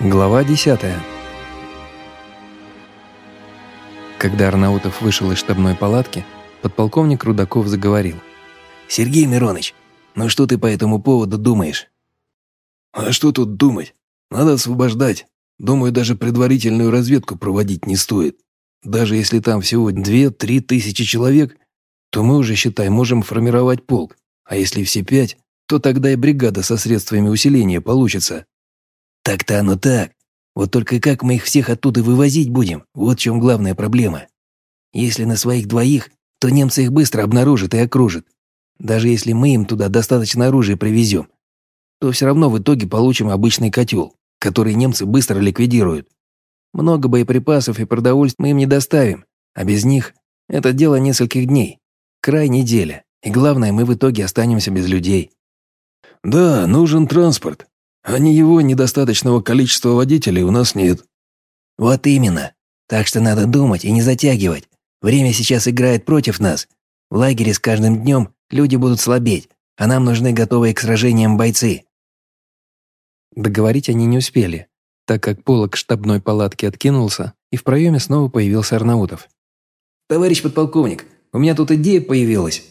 Глава 10 Когда Арнаутов вышел из штабной палатки, подполковник Рудаков заговорил. «Сергей Миронович, ну что ты по этому поводу думаешь?» «А что тут думать? Надо освобождать. Думаю, даже предварительную разведку проводить не стоит. Даже если там всего две-три тысячи человек, то мы уже, считай, можем формировать полк. А если все пять, то тогда и бригада со средствами усиления получится. Так-то оно так. Вот только как мы их всех оттуда вывозить будем? Вот в чем главная проблема. Если на своих двоих, то немцы их быстро обнаружат и окружат. Даже если мы им туда достаточно оружия привезем, то все равно в итоге получим обычный котел, который немцы быстро ликвидируют. Много боеприпасов и продовольствия мы им не доставим, а без них это дело нескольких дней, край неделя. И главное, мы в итоге останемся без людей. Да, нужен транспорт, а не его недостаточного количества водителей у нас нет. Вот именно. Так что надо думать и не затягивать. Время сейчас играет против нас. В лагере с каждым днем люди будут слабеть, а нам нужны готовые к сражениям бойцы. Договорить они не успели, так как полок штабной палатки откинулся, и в проеме снова появился Арнаутов. «Товарищ подполковник, у меня тут идея появилась».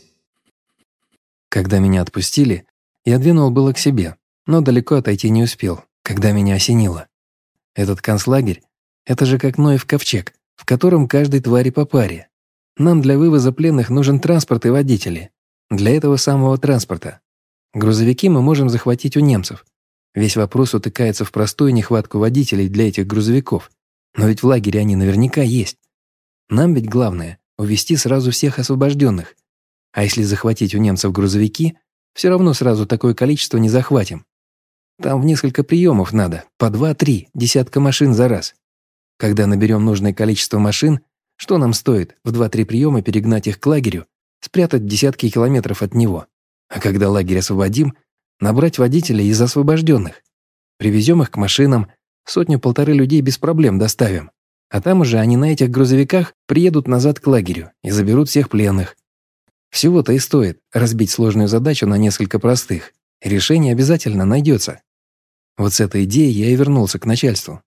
Когда меня отпустили, я двинул было к себе, но далеко отойти не успел, когда меня осенило. Этот концлагерь — это же как Ноев ковчег, в котором каждой твари по паре. Нам для вывоза пленных нужен транспорт и водители. Для этого самого транспорта. Грузовики мы можем захватить у немцев. Весь вопрос утыкается в простую нехватку водителей для этих грузовиков. Но ведь в лагере они наверняка есть. Нам ведь главное — увести сразу всех освобожденных. А если захватить у немцев грузовики, все равно сразу такое количество не захватим. Там в несколько приемов надо, по два-три, десятка машин за раз. Когда наберем нужное количество машин, что нам стоит в два-три приема перегнать их к лагерю, спрятать десятки километров от него. А когда лагерь освободим, набрать водителей из освобожденных. Привезем их к машинам, сотню-полторы людей без проблем доставим. А там уже они на этих грузовиках приедут назад к лагерю и заберут всех пленных. Всего-то и стоит разбить сложную задачу на несколько простых. Решение обязательно найдется. Вот с этой идеей я и вернулся к начальству.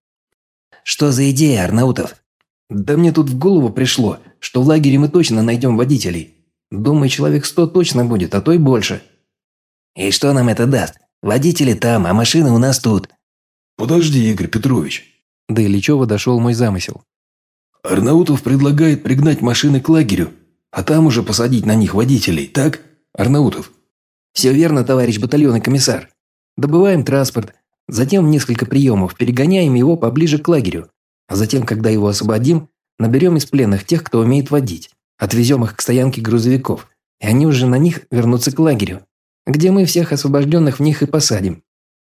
«Что за идея, Арнаутов?» «Да мне тут в голову пришло, что в лагере мы точно найдем водителей. Думаю, человек сто точно будет, а то и больше». «И что нам это даст? Водители там, а машины у нас тут». «Подожди, Игорь Петрович». До Ильичева дошел мой замысел. «Арнаутов предлагает пригнать машины к лагерю, а там уже посадить на них водителей, так, Арнаутов?» «Все верно, товарищ батальонный комиссар. Добываем транспорт, Затем несколько приемов перегоняем его поближе к лагерю. А затем, когда его освободим, наберем из пленных тех, кто умеет водить. Отвезем их к стоянке грузовиков. И они уже на них вернутся к лагерю, где мы всех освобожденных в них и посадим.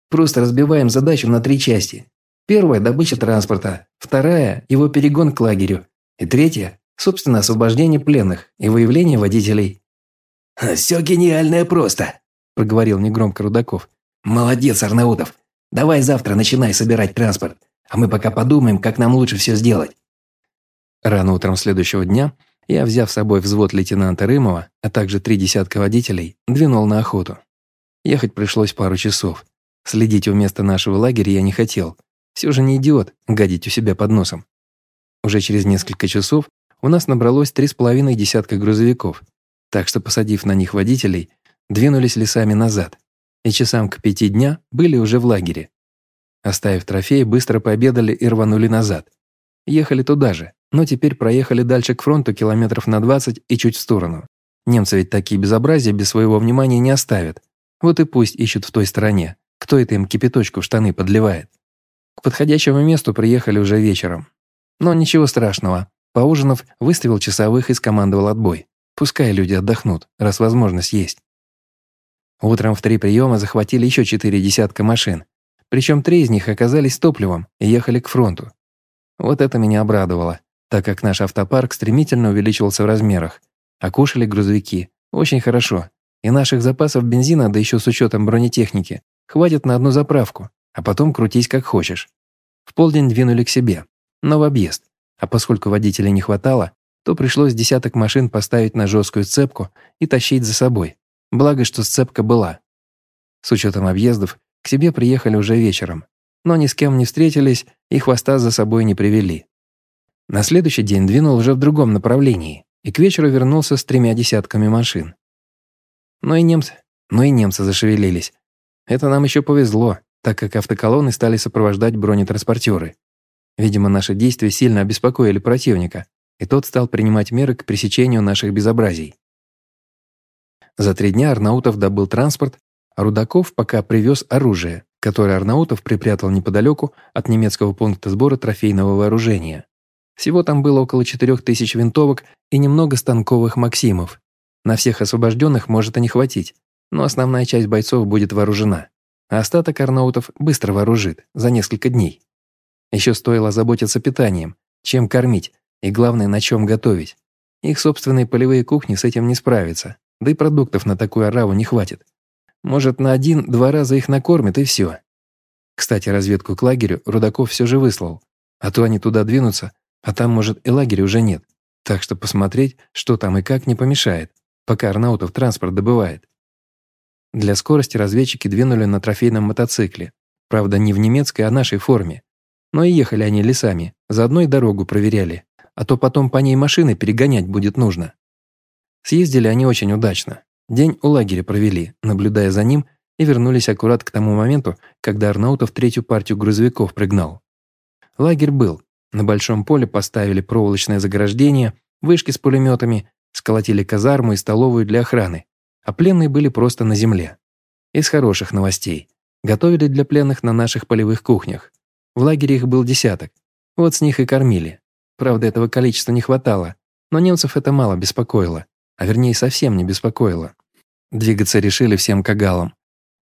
Просто разбиваем задачу на три части. Первая – добыча транспорта. Вторая – его перегон к лагерю. И третья – собственно освобождение пленных и выявление водителей. «Все гениальное просто», – проговорил негромко Рудаков. «Молодец, Арнаутов. Давай завтра начинай собирать транспорт, а мы пока подумаем, как нам лучше все сделать». Рано утром следующего дня я, взяв с собой взвод лейтенанта Рымова, а также три десятка водителей, двинул на охоту. Ехать пришлось пару часов. Следить у места нашего лагеря я не хотел. Все же не идиот гадить у себя под носом. Уже через несколько часов у нас набралось три с половиной десятка грузовиков, так что, посадив на них водителей, двинулись лесами назад и часам к пяти дня были уже в лагере. Оставив трофеи, быстро пообедали и рванули назад. Ехали туда же, но теперь проехали дальше к фронту километров на 20 и чуть в сторону. Немцы ведь такие безобразия без своего внимания не оставят. Вот и пусть ищут в той стороне, кто это им кипяточку в штаны подливает. К подходящему месту приехали уже вечером. Но ничего страшного. Поужинав, выставил часовых и скомандовал отбой. Пускай люди отдохнут, раз возможность есть. Утром в три приема захватили еще четыре десятка машин. Причем три из них оказались топливом и ехали к фронту. Вот это меня обрадовало, так как наш автопарк стремительно увеличивался в размерах. А кушали грузовики. Очень хорошо. И наших запасов бензина, да еще с учетом бронетехники, хватит на одну заправку, а потом крутись как хочешь. В полдень двинули к себе, но в объезд. А поскольку водителей не хватало, то пришлось десяток машин поставить на жесткую цепку и тащить за собой. Благо, что сцепка была. С учетом объездов, к себе приехали уже вечером. но ни с кем не встретились и хвоста за собой не привели. На следующий день двинул уже в другом направлении и к вечеру вернулся с тремя десятками машин. Но и немцы, но и немцы зашевелились. Это нам еще повезло, так как автоколонны стали сопровождать бронетранспортеры. Видимо, наши действия сильно обеспокоили противника, и тот стал принимать меры к пресечению наших безобразий. За три дня Арнаутов добыл транспорт, а Рудаков пока привез оружие, которое Арнаутов припрятал неподалеку от немецкого пункта сбора трофейного вооружения. Всего там было около 4000 винтовок и немного станковых «Максимов». На всех освобожденных может и не хватить, но основная часть бойцов будет вооружена, а остаток Арнаутов быстро вооружит, за несколько дней. Еще стоило заботиться питанием, чем кормить и, главное, на чем готовить. Их собственные полевые кухни с этим не справятся, да и продуктов на такую ораву не хватит. Может, на один-два раза их накормят, и все. Кстати, разведку к лагерю Рудаков все же выслал, а то они туда двинутся, а там, может, и лагеря уже нет. Так что посмотреть, что там и как, не помешает, пока Арнаутов транспорт добывает. Для скорости разведчики двинули на трофейном мотоцикле. Правда, не в немецкой, а нашей форме. Но и ехали они лесами, заодно и дорогу проверяли, а то потом по ней машины перегонять будет нужно. Съездили они очень удачно. День у лагеря провели, наблюдая за ним, и вернулись аккурат к тому моменту, когда Арнаутов третью партию грузовиков пригнал. Лагерь был. На большом поле поставили проволочное заграждение, вышки с пулеметами, сколотили казарму и столовую для охраны, а пленные были просто на земле. Из хороших новостей. Готовили для пленных на наших полевых кухнях. В лагере их был десяток. Вот с них и кормили. Правда, этого количества не хватало, но немцев это мало беспокоило, а вернее совсем не беспокоило. Двигаться решили всем кагалам.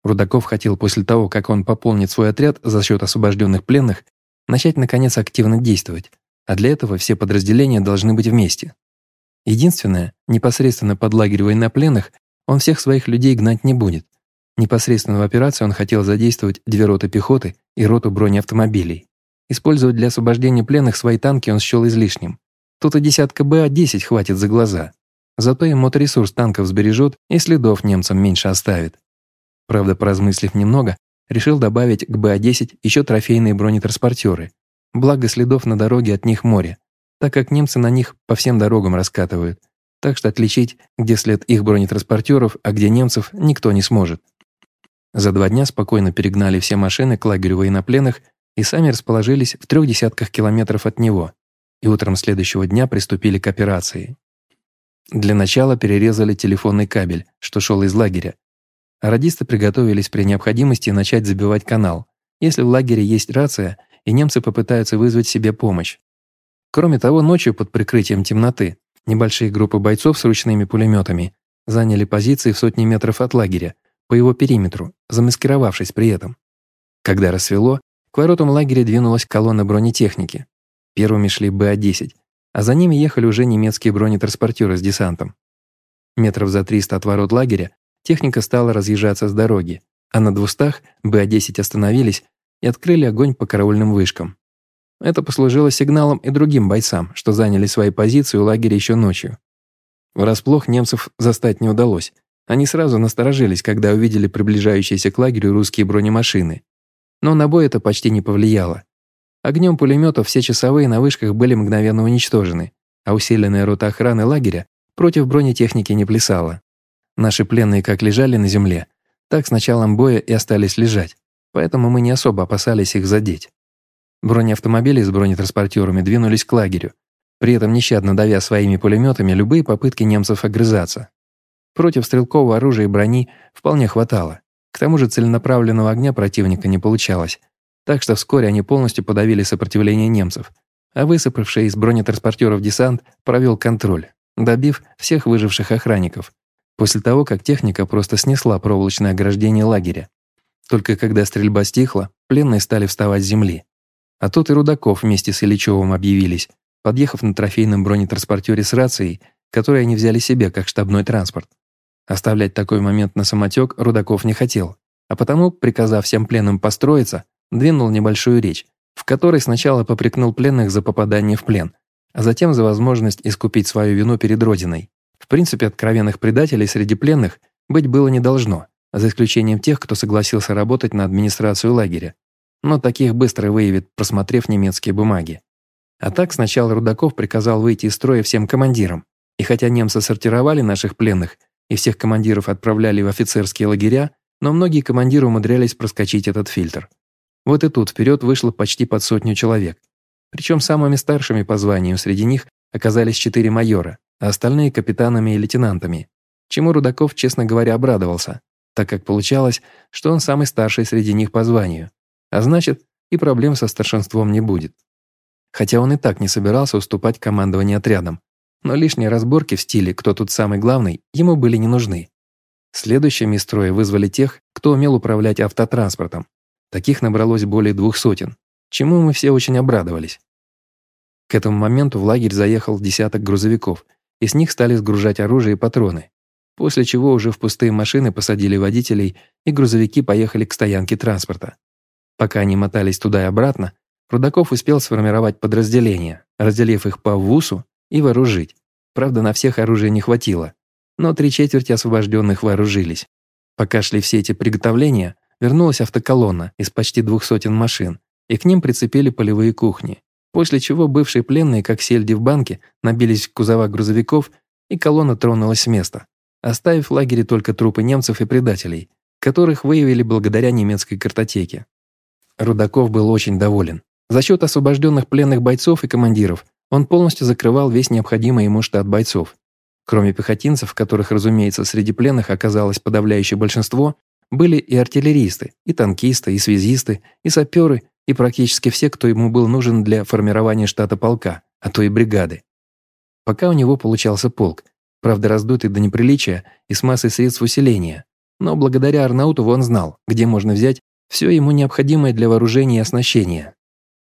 Рудаков хотел после того, как он пополнит свой отряд за счет освобожденных пленных, начать наконец активно действовать, а для этого все подразделения должны быть вместе. Единственное, непосредственно под лагерь военнопленных он всех своих людей гнать не будет. Непосредственно в операции он хотел задействовать две роты пехоты и роту бронеавтомобилей. Использовать для освобождения пленных свои танки он счел излишним. Тут и десятка БА-10 хватит за глаза. Зато и моторесурс танков сбережет и следов немцам меньше оставит. Правда, поразмыслив немного, решил добавить к БА-10 еще трофейные бронетранспортеры. Благо следов на дороге от них море, так как немцы на них по всем дорогам раскатывают. Так что отличить, где след их бронетранспортеров, а где немцев, никто не сможет. За два дня спокойно перегнали все машины к лагерю военнопленных и сами расположились в трех десятках километров от него, и утром следующего дня приступили к операции. Для начала перерезали телефонный кабель, что шел из лагеря. Радисты приготовились при необходимости начать забивать канал, если в лагере есть рация, и немцы попытаются вызвать себе помощь. Кроме того, ночью под прикрытием темноты небольшие группы бойцов с ручными пулеметами заняли позиции в сотни метров от лагеря, по его периметру, замаскировавшись при этом. Когда рассвело, к воротам лагеря двинулась колонна бронетехники. Первыми шли БА-10, а за ними ехали уже немецкие бронетранспортеры с десантом. Метров за 300 от ворот лагеря техника стала разъезжаться с дороги, а на двустах БА-10 остановились и открыли огонь по караульным вышкам. Это послужило сигналом и другим бойцам, что заняли свои позиции у лагеря еще ночью. Врасплох немцев застать не удалось. Они сразу насторожились, когда увидели приближающиеся к лагерю русские бронемашины, но на бой это почти не повлияло. Огнем пулеметов все часовые на вышках были мгновенно уничтожены, а усиленная рота охраны лагеря против бронетехники не плясала. Наши пленные как лежали на земле, так с началом боя и остались лежать, поэтому мы не особо опасались их задеть. Бронеавтомобили с бронетранспортерами двинулись к лагерю, при этом нещадно давя своими пулеметами любые попытки немцев огрызаться. Против стрелкового оружия и брони вполне хватало. К тому же целенаправленного огня противника не получалось, так что вскоре они полностью подавили сопротивление немцев, а высыпавший из бронетранспортеров десант провел контроль, добив всех выживших охранников, после того, как техника просто снесла проволочное ограждение лагеря. Только когда стрельба стихла, пленные стали вставать с земли. А тут и Рудаков вместе с Ильичевым объявились, подъехав на трофейном бронетранспортере с рацией, которую они взяли себе как штабной транспорт. Оставлять такой момент на самотек Рудаков не хотел, а потому, приказав всем пленным построиться, двинул небольшую речь, в которой сначала попрекнул пленных за попадание в плен, а затем за возможность искупить свою вину перед Родиной. В принципе, откровенных предателей среди пленных быть было не должно, за исключением тех, кто согласился работать на администрацию лагеря. но таких быстро выявит, просмотрев немецкие бумаги. А так сначала Рудаков приказал выйти из строя всем командирам, и хотя немцы сортировали наших пленных и всех командиров отправляли в офицерские лагеря, но многие командиры умудрялись проскочить этот фильтр. Вот и тут вперед вышло почти под сотню человек. Причем самыми старшими по званию среди них оказались четыре майора, а остальные капитанами и лейтенантами, чему Рудаков, честно говоря, обрадовался, так как получалось, что он самый старший среди них по званию, а значит, и проблем со старшинством не будет. Хотя он и так не собирался уступать командованию отрядом, но лишние разборки в стиле «кто тут самый главный» ему были не нужны. Следующими из строя вызвали тех, кто умел управлять автотранспортом. Таких набралось более двух сотен, чему мы все очень обрадовались. К этому моменту в лагерь заехал десяток грузовиков, и с них стали сгружать оружие и патроны, после чего уже в пустые машины посадили водителей, и грузовики поехали к стоянке транспорта. Пока они мотались туда и обратно, Рудаков успел сформировать подразделения, разделив их по ВУСу и вооружить. Правда, на всех оружия не хватило, но три четверти освобожденных вооружились. Пока шли все эти приготовления, вернулась автоколонна из почти двух сотен машин, и к ним прицепили полевые кухни. После чего бывшие пленные, как сельди в банке, набились в кузова грузовиков, и колонна тронулась с места, оставив в лагере только трупы немцев и предателей, которых выявили благодаря немецкой картотеке. Рудаков был очень доволен. За счет освобожденных пленных бойцов и командиров он полностью закрывал весь необходимый ему штат бойцов. Кроме пехотинцев, которых, разумеется, среди пленных оказалось подавляющее большинство, были и артиллеристы, и танкисты, и связисты, и саперы, и практически все, кто ему был нужен для формирования штата полка, а то и бригады. Пока у него получался полк, правда раздутый до неприличия и с массой средств усиления, но благодаря Арнаутову он знал, где можно взять все ему необходимое для вооружения и оснащения.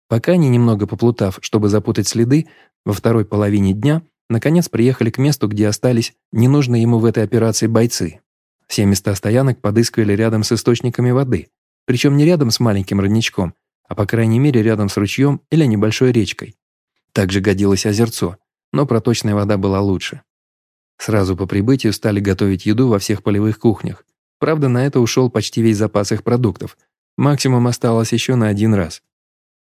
Пока они, немного поплутав, чтобы запутать следы, во второй половине дня, наконец приехали к месту, где остались ненужные ему в этой операции бойцы. Все места стоянок подыскивали рядом с источниками воды, причем не рядом с маленьким родничком, а по крайней мере рядом с ручьем или небольшой речкой. Также годилось озерцо, но проточная вода была лучше. Сразу по прибытию стали готовить еду во всех полевых кухнях. Правда, на это ушел почти весь запас их продуктов. Максимум осталось еще на один раз.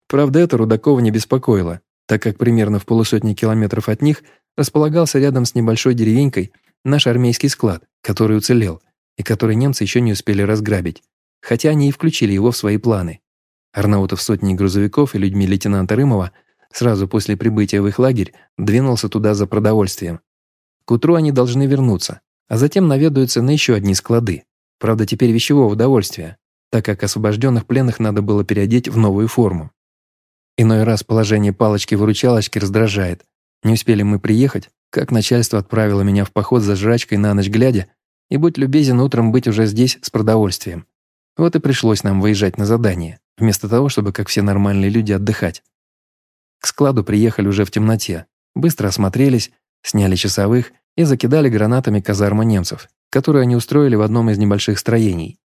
Правда, это Рудакова не беспокоило, так как примерно в полусотни километров от них располагался рядом с небольшой деревенькой наш армейский склад, который уцелел, и который немцы еще не успели разграбить, хотя они и включили его в свои планы. Арнаутов сотни грузовиков и людьми лейтенанта Рымова сразу после прибытия в их лагерь двинулся туда за продовольствием. К утру они должны вернуться, а затем наведаются на еще одни склады, правда теперь вещевого удовольствия, так как освобожденных пленных надо было переодеть в новую форму. Иной раз положение палочки-выручалочки раздражает. Не успели мы приехать, как начальство отправило меня в поход за жрачкой на ночь глядя, и будь любезен утром быть уже здесь с продовольствием. Вот и пришлось нам выезжать на задание, вместо того, чтобы, как все нормальные люди, отдыхать. К складу приехали уже в темноте, быстро осмотрелись, сняли часовых и закидали гранатами казарму немцев, которую они устроили в одном из небольших строений.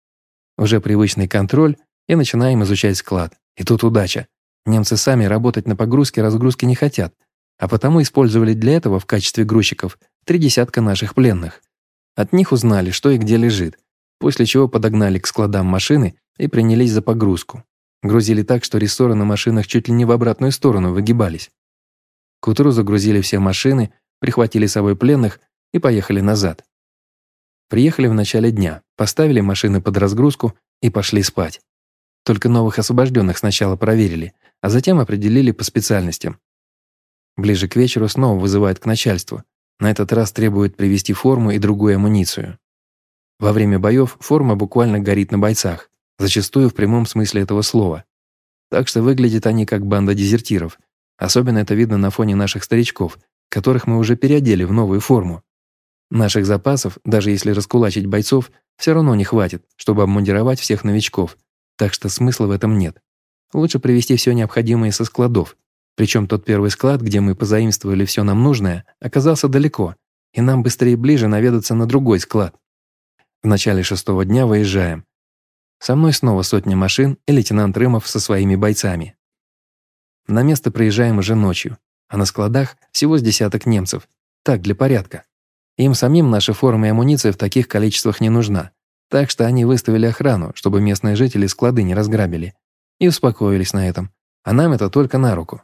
Уже привычный контроль, и начинаем изучать склад. И тут удача. Немцы сами работать на погрузке-разгрузке не хотят, а потому использовали для этого в качестве грузчиков три десятка наших пленных. От них узнали, что и где лежит, после чего подогнали к складам машины и принялись за погрузку. Грузили так, что рессоры на машинах чуть ли не в обратную сторону выгибались. К утру загрузили все машины, прихватили с собой пленных и поехали назад. Приехали в начале дня, поставили машины под разгрузку и пошли спать. Только новых освобожденных сначала проверили, а затем определили по специальностям. Ближе к вечеру снова вызывают к начальству. На этот раз требуют привезти форму и другую амуницию. Во время боев форма буквально горит на бойцах, зачастую в прямом смысле этого слова. Так что выглядят они как банда дезертиров. Особенно это видно на фоне наших старичков, которых мы уже переодели в новую форму. Наших запасов, даже если раскулачить бойцов, все равно не хватит, чтобы обмундировать всех новичков, так что смысла в этом нет. Лучше привезти все необходимое со складов. Причем тот первый склад, где мы позаимствовали все нам нужное, оказался далеко, и нам быстрее и ближе наведаться на другой склад. В начале шестого дня выезжаем. Со мной снова сотня машин и лейтенант Рымов со своими бойцами. На место приезжаем уже ночью, а на складах всего с десяток немцев. Так, для порядка. Им самим наша форма и амуниция в таких количествах не нужна, так что они выставили охрану, чтобы местные жители склады не разграбили. и успокоились на этом, а нам это только на руку.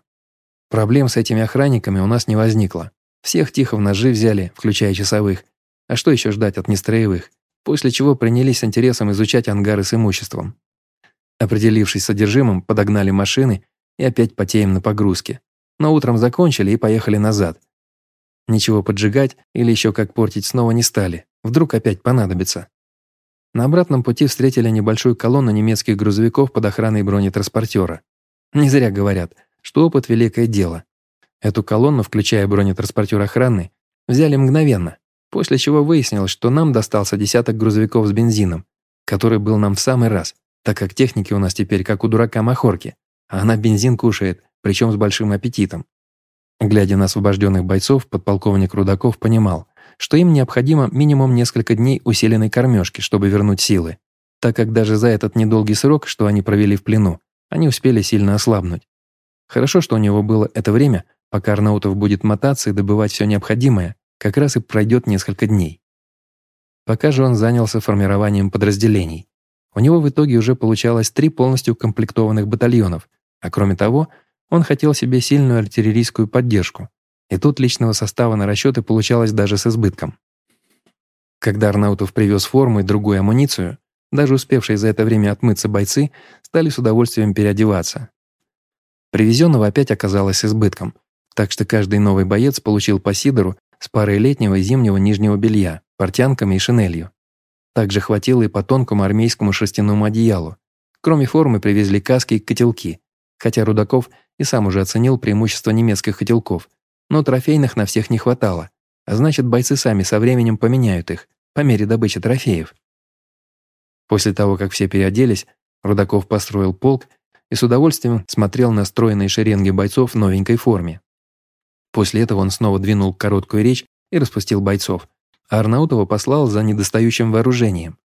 Проблем с этими охранниками у нас не возникло. Всех тихо в ножи взяли, включая часовых. А что еще ждать от нестроевых? После чего принялись с интересом изучать ангары с имуществом. Определившись содержимым, подогнали машины и опять потеем на погрузке. Но утром закончили и поехали назад. Ничего поджигать или еще как портить снова не стали. Вдруг опять понадобится. На обратном пути встретили небольшую колонну немецких грузовиков под охраной бронетранспортера. Не зря говорят, что опыт – великое дело. Эту колонну, включая бронетранспортер охраны, взяли мгновенно, после чего выяснилось, что нам достался десяток грузовиков с бензином, который был нам в самый раз, так как техники у нас теперь как у дурака махорки, а она бензин кушает, причем с большим аппетитом. Глядя на освобожденных бойцов, подполковник Рудаков понимал, что им необходимо минимум несколько дней усиленной кормежки, чтобы вернуть силы, так как даже за этот недолгий срок, что они провели в плену, они успели сильно ослабнуть. Хорошо, что у него было это время, пока Арнаутов будет мотаться и добывать все необходимое, как раз и пройдет несколько дней. Пока же он занялся формированием подразделений. У него в итоге уже получалось три полностью укомплектованных батальонов, а кроме того, он хотел себе сильную артиллерийскую поддержку, и тут личного состава на расчеты получалось даже с избытком. Когда Арнаутов привез форму и другую амуницию, даже успевшие за это время отмыться бойцы стали с удовольствием переодеваться. Привезенного опять оказалось избытком, так что каждый новый боец получил по сидору с парой летнего и зимнего нижнего белья, портянками и шинелью. Также хватило и по тонкому армейскому шерстяному одеялу. Кроме формы привезли каски и котелки, хотя Рудаков и сам уже оценил преимущество немецких котелков, но трофейных на всех не хватало, а значит бойцы сами со временем поменяют их, по мере добычи трофеев. После того, как все переоделись, Рудаков построил полк и с удовольствием смотрел на стройные шеренги бойцов в новенькой форме. После этого он снова двинул короткую речь и распустил бойцов, а Арнаутова послал за недостающим вооружением.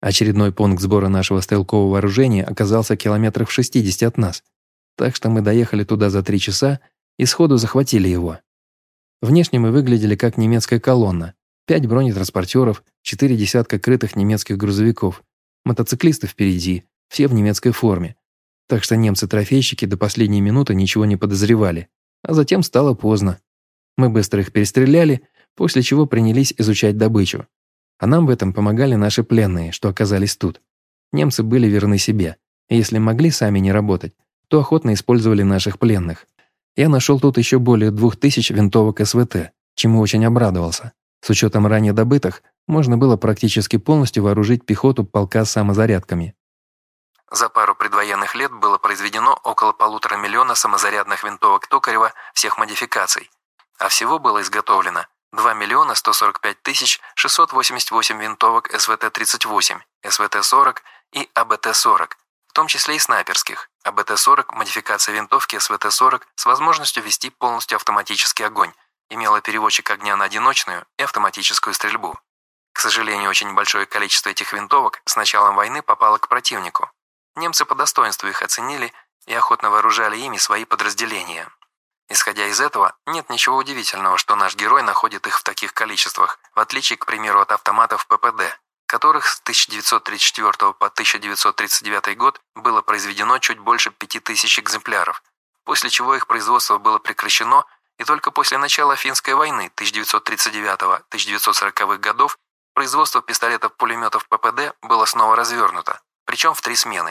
Очередной пункт сбора нашего стрелкового вооружения оказался километрах в 60 от нас, так что мы доехали туда за три часа и сходу захватили его. Внешне мы выглядели как немецкая колонна. Пять бронетранспортеров, четыре десятка крытых немецких грузовиков, мотоциклисты впереди, все в немецкой форме. Так что немцы-трофейщики до последней минуты ничего не подозревали. А затем стало поздно. Мы быстро их перестреляли, после чего принялись изучать добычу. А нам в этом помогали наши пленные, что оказались тут. Немцы были верны себе, и если могли сами не работать, то охотно использовали наших пленных. Я нашел тут еще более двух тысяч винтовок СВТ, чему очень обрадовался. С учетом ранее добытых, можно было практически полностью вооружить пехоту полка самозарядками. За пару предвоенных лет было произведено около полутора миллиона самозарядных винтовок Токарева всех модификаций, а всего было изготовлено 2 миллиона 145 тысяч 688 винтовок СВТ-38, СВТ-40 и АБТ-40, в том числе и снайперских, АБТ-40 – модификация винтовки СВТ-40 с возможностью вести полностью автоматический огонь, имела переводчик огня на одиночную и автоматическую стрельбу. К сожалению, очень большое количество этих винтовок с началом войны попало к противнику. Немцы по достоинству их оценили и охотно вооружали ими свои подразделения. Исходя из этого, нет ничего удивительного, что наш герой находит их в таких количествах, в отличие, к примеру, от автоматов ППД, которых с 1934 по 1939 год было произведено чуть больше 5000 экземпляров, после чего их производство было прекращено, и только после начала Финской войны 1939-1940 годов производство пистолетов-пулеметов ППД было снова развернуто, причем в три смены.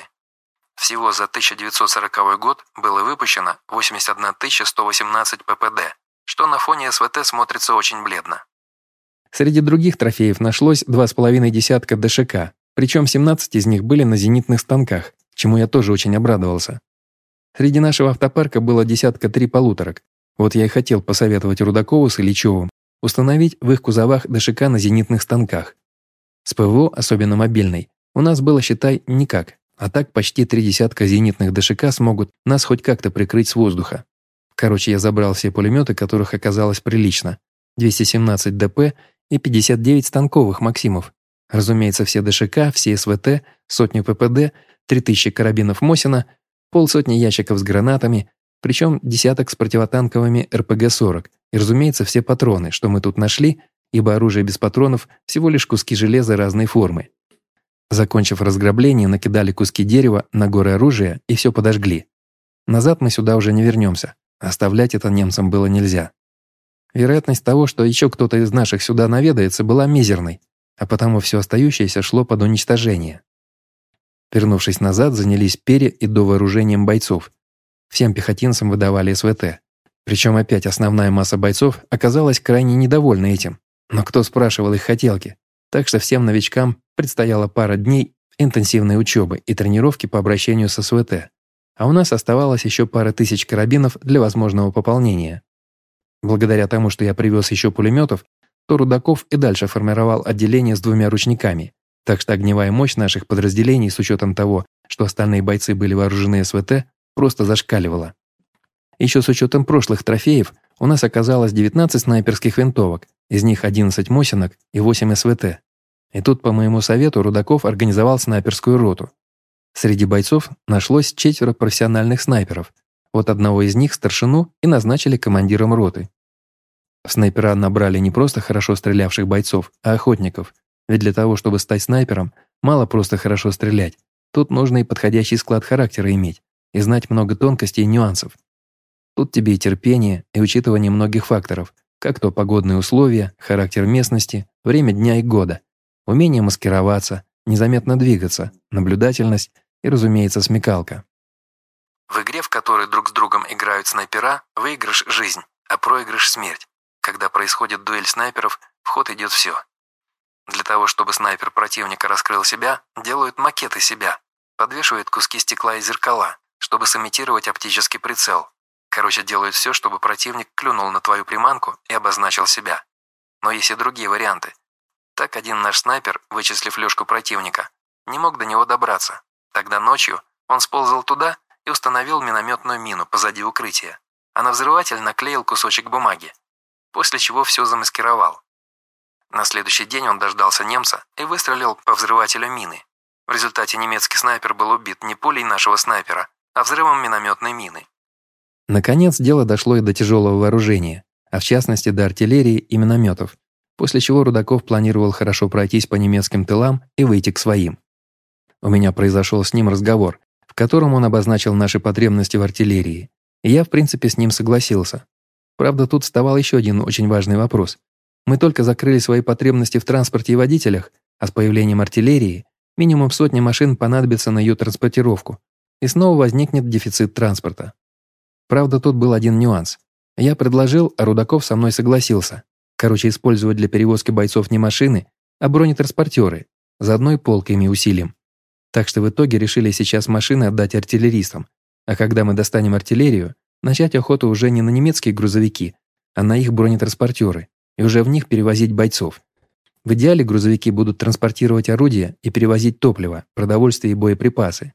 Всего за 1940 год было выпущено 81 118 ППД, что на фоне СВТ смотрится очень бледно. Среди других трофеев нашлось два с половиной десятка ДШК, причем 17 из них были на зенитных станках, чему я тоже очень обрадовался. Среди нашего автопарка было десятка три полуторок. Вот я и хотел посоветовать Рудакову с Ильичевым установить в их кузовах ДШК на зенитных станках. С ПВО, особенно мобильной, у нас было, считай, никак, а так почти три десятка зенитных ДШК смогут нас хоть как-то прикрыть с воздуха. Короче, я забрал все пулеметы, которых оказалось прилично. 217 ДП и 59 станковых «Максимов». Разумеется, все ДШК, все СВТ, сотню ППД, 3000 карабинов Мосина, полсотни ящиков с гранатами, причем десяток с противотанковыми РПГ-40 и, разумеется, все патроны, что мы тут нашли, ибо оружие без патронов всего лишь куски железа разной формы. Закончив разграбление, накидали куски дерева на горы оружия и все подожгли. Назад мы сюда уже не вернемся. Оставлять это немцам было нельзя. Вероятность того, что еще кто-то из наших сюда наведается, была мизерной, а потому все остающееся шло под уничтожение. Вернувшись назад, занялись пере- и довооружением бойцов. Всем пехотинцам выдавали СВТ. Причем опять основная масса бойцов оказалась крайне недовольна этим. Но кто спрашивал их хотелки? Так что всем новичкам предстояла пара дней интенсивной учебы и тренировки по обращению с СВТ. А у нас оставалось еще пара тысяч карабинов для возможного пополнения. Благодаря тому, что я привез еще пулеметов, то Рудаков и дальше формировал отделение с двумя ручниками, так что огневая мощь наших подразделений с учетом того, что остальные бойцы были вооружены СВТ, просто зашкаливала. Еще с учетом прошлых трофеев у нас оказалось 19 снайперских винтовок, из них 11 Мосинок и 8 СВТ. И тут, по моему совету, Рудаков организовал снайперскую роту. Среди бойцов нашлось четверо профессиональных снайперов. Вот одного из них, старшину, и назначили командиром роты. В снайпера набрали не просто хорошо стрелявших бойцов, а охотников. Ведь для того, чтобы стать снайпером, мало просто хорошо стрелять. Тут нужно и подходящий склад характера иметь, и знать много тонкостей и нюансов. Тут тебе и терпение, и учитывание многих факторов, как то погодные условия, характер местности, время дня и года, умение маскироваться, незаметно двигаться, наблюдательность и, разумеется, смекалка. В игре, в которой друг с другом играют снайпера, выигрыш – жизнь, а проигрыш – смерть. Когда происходит дуэль снайперов, в ход идет все. Для того, чтобы снайпер противника раскрыл себя, делают макеты себя, подвешивают куски стекла и зеркала, чтобы сымитировать оптический прицел, Короче, делают все, чтобы противник клюнул на твою приманку и обозначил себя. Но есть и другие варианты. Так один наш снайпер, вычислив лёжку противника, не мог до него добраться. Тогда ночью он сползал туда и установил минометную мину позади укрытия, а на взрыватель наклеил кусочек бумаги, после чего все замаскировал. На следующий день он дождался немца и выстрелил по взрывателю мины. В результате немецкий снайпер был убит не пулей нашего снайпера, а взрывом минометной мины. Наконец, дело дошло и до тяжелого вооружения, а в частности до артиллерии и минометов, после чего Рудаков планировал хорошо пройтись по немецким тылам и выйти к своим. У меня произошел с ним разговор, в котором он обозначил наши потребности в артиллерии, и я, в принципе, с ним согласился. Правда, тут вставал еще один очень важный вопрос. Мы только закрыли свои потребности в транспорте и водителях, а с появлением артиллерии минимум сотни машин понадобится на ее транспортировку, и снова возникнет дефицит транспорта. Правда, тут был один нюанс. Я предложил, а Рудаков со мной согласился. Короче, использовать для перевозки бойцов не машины, а бронетранспортеры, заодно и полками усилим. Так что в итоге решили сейчас машины отдать артиллеристам, а когда мы достанем артиллерию, начать охоту уже не на немецкие грузовики, а на их бронетранспортеры, и уже в них перевозить бойцов. В идеале грузовики будут транспортировать орудия и перевозить топливо, продовольствие и боеприпасы.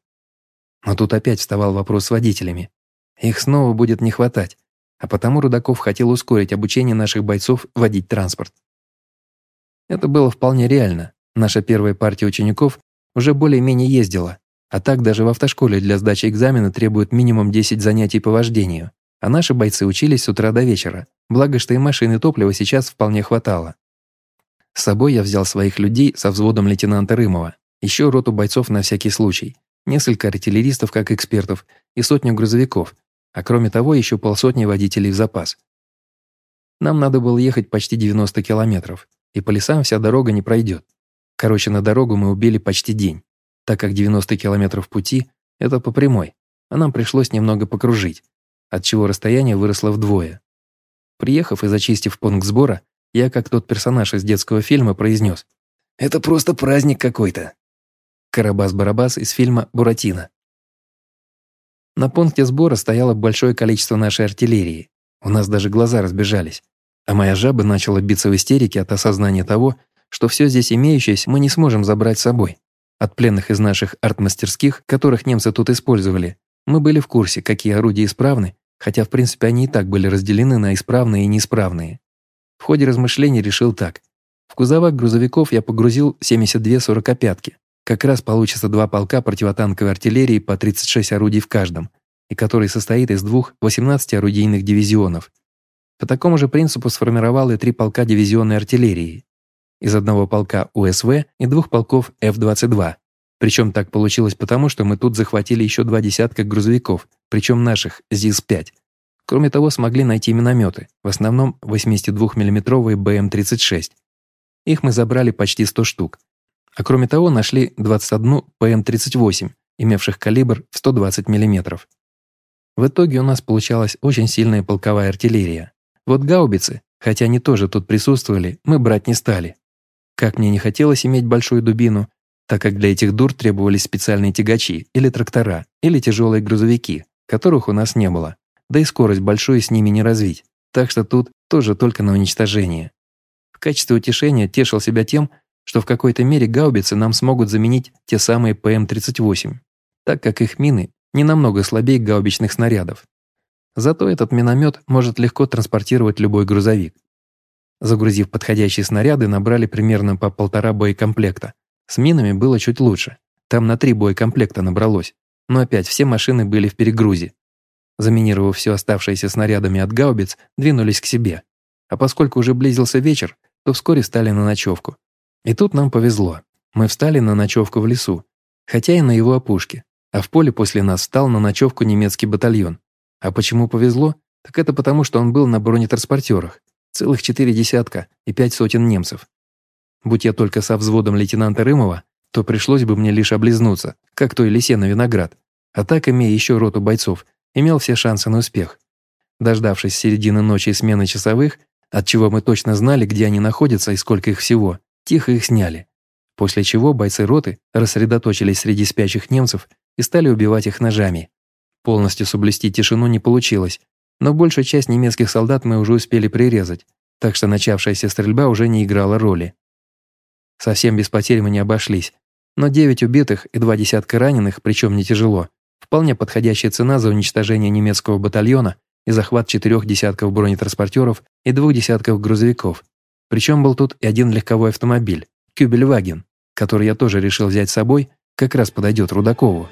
Но тут опять вставал вопрос с водителями. Их снова будет не хватать, а потому Рудаков хотел ускорить обучение наших бойцов водить транспорт. Это было вполне реально. Наша первая партия учеников уже более-менее ездила, а так даже в автошколе для сдачи экзамена требуют минимум 10 занятий по вождению, а наши бойцы учились с утра до вечера, благо что и машины топлива сейчас вполне хватало. С собой я взял своих людей со взводом лейтенанта Рымова, еще роту бойцов на всякий случай, несколько артиллеристов как экспертов и сотню грузовиков, а кроме того еще полсотни водителей в запас. Нам надо было ехать почти 90 километров, и по лесам вся дорога не пройдет. Короче, на дорогу мы убили почти день, так как 90 километров пути – это по прямой, а нам пришлось немного покружить, отчего расстояние выросло вдвое. Приехав и зачистив пункт сбора, я, как тот персонаж из детского фильма, произнес «Это просто праздник какой-то». Карабас-Барабас из фильма «Буратино». На пункте сбора стояло большое количество нашей артиллерии. У нас даже глаза разбежались. А моя жаба начала биться в истерике от осознания того, что все здесь имеющееся мы не сможем забрать с собой. От пленных из наших артмастерских, которых немцы тут использовали, мы были в курсе, какие орудия исправны, хотя в принципе они и так были разделены на исправные и неисправные. В ходе размышлений решил так. В кузова грузовиков я погрузил 72 сорокопятки, как раз получится два полка противотанковой артиллерии по 36 орудий в каждом, и который состоит из двух 18 орудийных дивизионов. По такому же принципу сформировал и три полка дивизионной артиллерии. Из одного полка УСВ и двух полков Ф-22, Причем так получилось потому, что мы тут захватили еще два десятка грузовиков, причем наших, ЗИС-5. Кроме того, смогли найти минометы, в основном 82 миллиметровые БМ-36. Их мы забрали почти 100 штук. А кроме того, нашли 21 ПМ-38, имевших калибр в 120 мм. В итоге у нас получалась очень сильная полковая артиллерия. Вот гаубицы, хотя они тоже тут присутствовали, мы брать не стали. Как мне не хотелось иметь большую дубину, так как для этих дур требовались специальные тягачи или трактора, или тяжелые грузовики, которых у нас не было да и скорость большую с ними не развить, так что тут тоже только на уничтожение. В качестве утешения тешил себя тем, что в какой-то мере гаубицы нам смогут заменить те самые ПМ-38, так как их мины не намного слабее гаубичных снарядов. Зато этот миномет может легко транспортировать любой грузовик. Загрузив подходящие снаряды, набрали примерно по полтора боекомплекта. С минами было чуть лучше. Там на три боекомплекта набралось. Но опять все машины были в перегрузе заминировав все оставшееся снарядами от гаубиц, двинулись к себе. А поскольку уже близился вечер, то вскоре стали на ночевку. И тут нам повезло. Мы встали на ночевку в лесу, хотя и на его опушке, а в поле после нас встал на ночевку немецкий батальон. А почему повезло? Так это потому, что он был на бронетранспортерах. Целых четыре десятка и пять сотен немцев. Будь я только со взводом лейтенанта Рымова, то пришлось бы мне лишь облизнуться, как той лисе на виноград. А так, имея еще роту бойцов, имел все шансы на успех. Дождавшись середины ночи смены часовых, от чего мы точно знали, где они находятся и сколько их всего, тихо их сняли. После чего бойцы роты рассредоточились среди спящих немцев и стали убивать их ножами. Полностью соблюсти тишину не получилось, но большую часть немецких солдат мы уже успели прирезать, так что начавшаяся стрельба уже не играла роли. Совсем без потерь мы не обошлись, но девять убитых и два десятка раненых, причем не тяжело, Вполне подходящая цена за уничтожение немецкого батальона и захват четырех десятков бронетранспортеров и двух десятков грузовиков. Причем был тут и один легковой автомобиль, Кюбельваген, который я тоже решил взять с собой, как раз подойдет Рудакову.